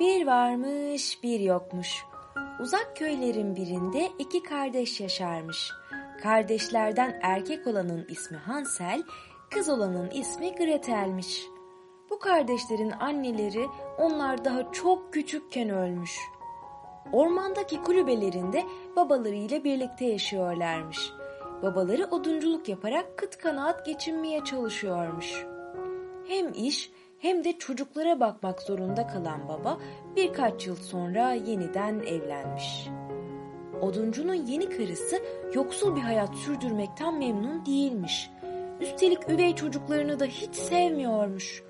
Bir varmış bir yokmuş. Uzak köylerin birinde iki kardeş yaşarmış. Kardeşlerden erkek olanın ismi Hansel, kız olanın ismi Gretel'miş. Bu kardeşlerin anneleri onlar daha çok küçükken ölmüş. Ormandaki kulübelerinde babalarıyla birlikte yaşıyorlarmış. Babaları odunculuk yaparak kıt kanaat geçinmeye çalışıyormuş. Hem iş hem de çocuklara bakmak zorunda kalan baba birkaç yıl sonra yeniden evlenmiş. Oduncunun yeni karısı yoksul bir hayat sürdürmekten memnun değilmiş. Üstelik üvey çocuklarını da hiç sevmiyormuş.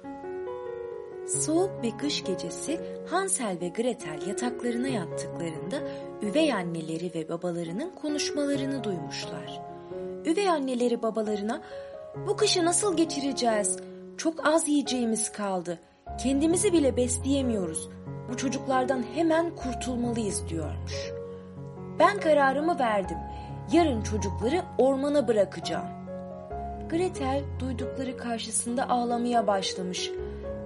Soğuk bir kış gecesi Hansel ve Gretel yataklarına yattıklarında üvey anneleri ve babalarının konuşmalarını duymuşlar. Üvey anneleri babalarına "Bu kışı nasıl geçireceğiz? Çok az yiyeceğimiz kaldı. Kendimizi bile besleyemiyoruz. Bu çocuklardan hemen kurtulmalıyız diyormuş. Ben kararımı verdim. Yarın çocukları ormana bırakacağım. Gretel duydukları karşısında ağlamaya başlamış.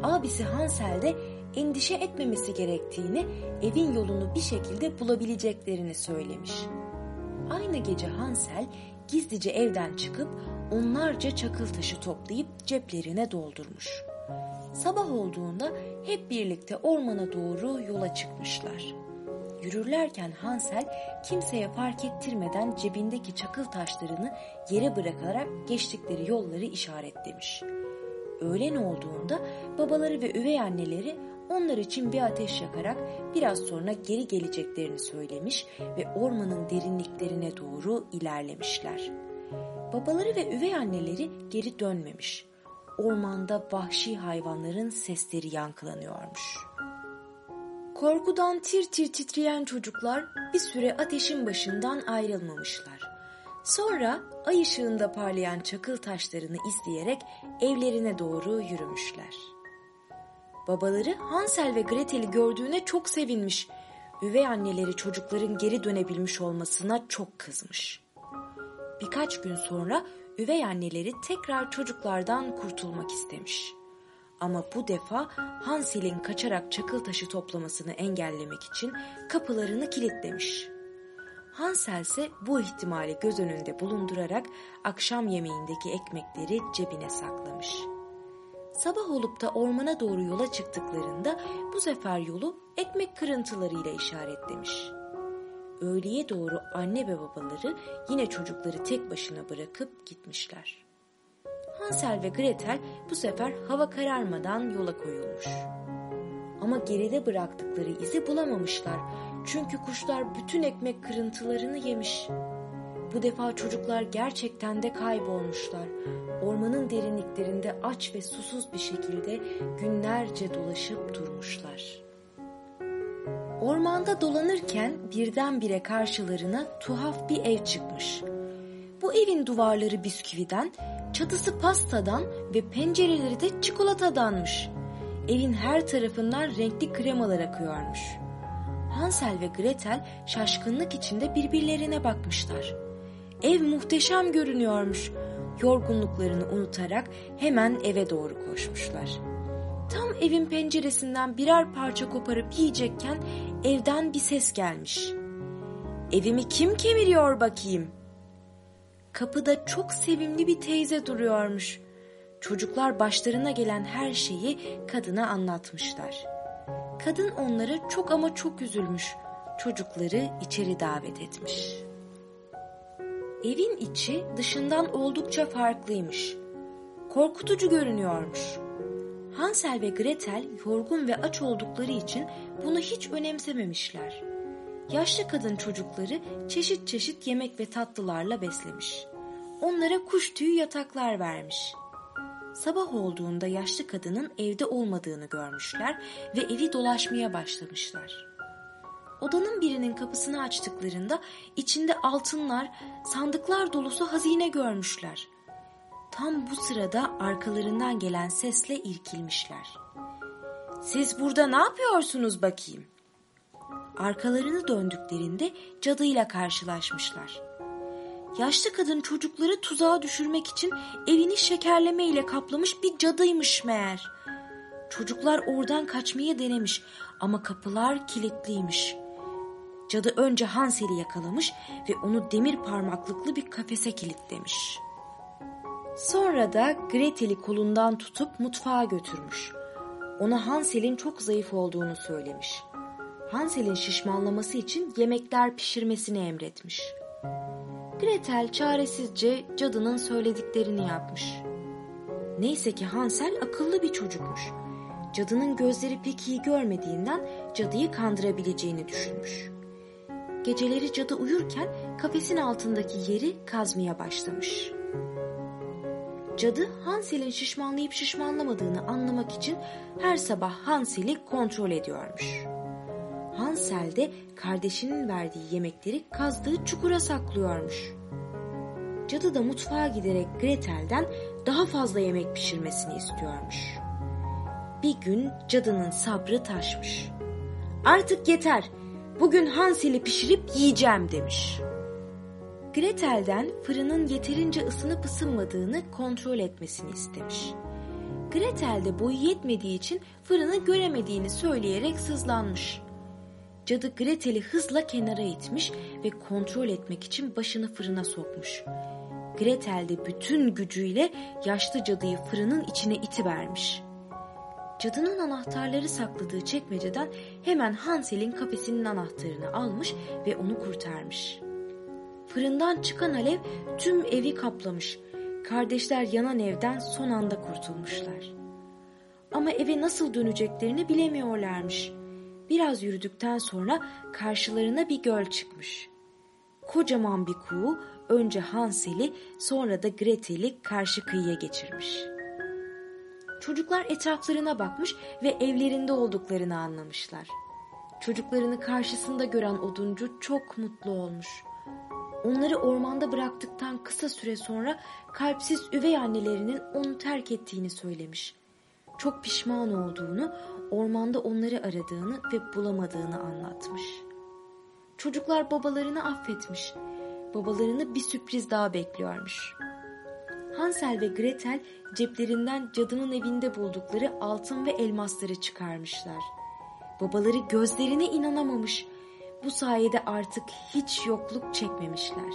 Abisi Hansel de endişe etmemesi gerektiğini, evin yolunu bir şekilde bulabileceklerini söylemiş. Aynı gece Hansel gizlice evden çıkıp onlarca çakıl taşı toplayıp ceplerine doldurmuş. Sabah olduğunda hep birlikte ormana doğru yola çıkmışlar. Yürürlerken Hansel kimseye fark ettirmeden cebindeki çakıl taşlarını yere bırakarak geçtikleri yolları işaretlemiş. Öğlen olduğunda babaları ve üvey anneleri onlar için bir ateş yakarak biraz sonra geri geleceklerini söylemiş ve ormanın derinliklerine doğru ilerlemişler. Babaları ve üvey anneleri geri dönmemiş. Ormanda vahşi hayvanların sesleri yankılanıyormuş. Korkudan tir tir titreyen çocuklar bir süre ateşin başından ayrılmamışlar. Sonra ay ışığında parlayan çakıl taşlarını izleyerek evlerine doğru yürümüşler. Babaları Hansel ve Gretel'i gördüğüne çok sevinmiş. Üvey anneleri çocukların geri dönebilmiş olmasına çok kızmış. Birkaç gün sonra üvey anneleri tekrar çocuklardan kurtulmak istemiş. Ama bu defa Hansel'in kaçarak çakıl taşı toplamasını engellemek için kapılarını kilitlemiş. Hansel ise bu ihtimali göz önünde bulundurarak akşam yemeğindeki ekmekleri cebine saklamış. Sabah olup da ormana doğru yola çıktıklarında bu sefer yolu ekmek kırıntılarıyla işaretlemiş. Öğleye doğru anne ve babaları yine çocukları tek başına bırakıp gitmişler. Hansel ve Gretel bu sefer hava kararmadan yola koyulmuş. Ama geride bıraktıkları izi bulamamışlar. Çünkü kuşlar bütün ekmek kırıntılarını yemiş. Bu defa çocuklar gerçekten de kaybolmuşlar. Ormanın derinliklerinde aç ve susuz bir şekilde günlerce dolaşıp durmuşlar. Ormanda dolanırken birdenbire karşılarına tuhaf bir ev çıkmış. Bu evin duvarları bisküviden, çatısı pastadan ve pencereleri de çikolatadanmış. Evin her tarafından renkli kremalar akıyormuş. Hansel ve Gretel şaşkınlık içinde birbirlerine bakmışlar. Ev muhteşem görünüyormuş. Yorgunluklarını unutarak hemen eve doğru koşmuşlar. Tam evin penceresinden birer parça koparıp yiyecekken evden bir ses gelmiş. Evimi kim kemiriyor bakayım? Kapıda çok sevimli bir teyze duruyormuş. Çocuklar başlarına gelen her şeyi kadına anlatmışlar. Kadın onlara çok ama çok üzülmüş. Çocukları içeri davet etmiş. Evin içi dışından oldukça farklıymış. Korkutucu görünüyormuş. Hansel ve Gretel yorgun ve aç oldukları için bunu hiç önemsememişler. Yaşlı kadın çocukları çeşit çeşit yemek ve tatlılarla beslemiş. Onlara kuş tüyü yataklar vermiş. Sabah olduğunda yaşlı kadının evde olmadığını görmüşler ve evi dolaşmaya başlamışlar. Odanın birinin kapısını açtıklarında içinde altınlar, sandıklar dolusu hazine görmüşler. Tam bu sırada arkalarından gelen sesle irkilmişler. Siz burada ne yapıyorsunuz bakayım? Arkalarını döndüklerinde cadıyla karşılaşmışlar. Yaşlı kadın çocukları tuzağa düşürmek için evini şekerleme ile kaplamış bir cadıymış meğer. Çocuklar oradan kaçmaya denemiş ama kapılar kilitliymiş. Cadı önce Hansel'i yakalamış ve onu demir parmaklıklı bir kafese kilitlemiş. Sonra da Gretel'i kolundan tutup mutfağa götürmüş. Ona Hansel'in çok zayıf olduğunu söylemiş. Hansel'in şişmanlaması için yemekler pişirmesini emretmiş. Gretel çaresizce cadının söylediklerini yapmış. Neyse ki Hansel akıllı bir çocukmuş. Cadının gözleri pek iyi görmediğinden cadıyı kandırabileceğini düşünmüş. Geceleri cadı uyurken kafesin altındaki yeri kazmaya başlamış. Cadı Hansel'in şişmanlayıp şişmanlamadığını anlamak için her sabah Hansel'i kontrol ediyormuş. Hansel de kardeşinin verdiği yemekleri kazdığı çukura saklıyormuş. Cadı da mutfağa giderek Gretel'den daha fazla yemek pişirmesini istiyormuş. Bir gün cadının sabrı taşmış. Artık yeter, bugün Hansel'i pişirip yiyeceğim demiş. Gretel'den fırının yeterince ısınıp ısınmadığını kontrol etmesini istemiş. Gretel de boyu yetmediği için fırını göremediğini söyleyerek sızlanmış. Cadı Gretel'i hızla kenara itmiş ve kontrol etmek için başını fırına sokmuş. Gretel de bütün gücüyle yaşlı cadıyı fırının içine itivermiş. Cadının anahtarları sakladığı çekmeceden hemen Hansel'in kafesinin anahtarını almış ve onu kurtarmış. Fırından çıkan alev tüm evi kaplamış. Kardeşler yanan evden son anda kurtulmuşlar. Ama eve nasıl döneceklerini bilemiyorlarmış. Biraz yürüdükten sonra karşılarına bir göl çıkmış. Kocaman bir kuğu önce Hansel'i sonra da Gretel'i karşı kıyıya geçirmiş. Çocuklar etraflarına bakmış ve evlerinde olduklarını anlamışlar. Çocuklarını karşısında gören oduncu çok mutlu olmuş. Onları ormanda bıraktıktan kısa süre sonra kalpsiz üvey annelerinin onu terk ettiğini söylemiş. Çok pişman olduğunu, ormanda onları aradığını ve bulamadığını anlatmış. Çocuklar babalarını affetmiş. Babalarını bir sürpriz daha bekliyormuş. Hansel ve Gretel ceplerinden cadının evinde buldukları altın ve elmasları çıkarmışlar. Babaları gözlerine inanamamış. Bu sayede artık hiç yokluk çekmemişler.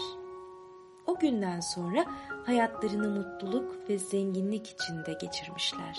O günden sonra hayatlarını mutluluk ve zenginlik içinde geçirmişler.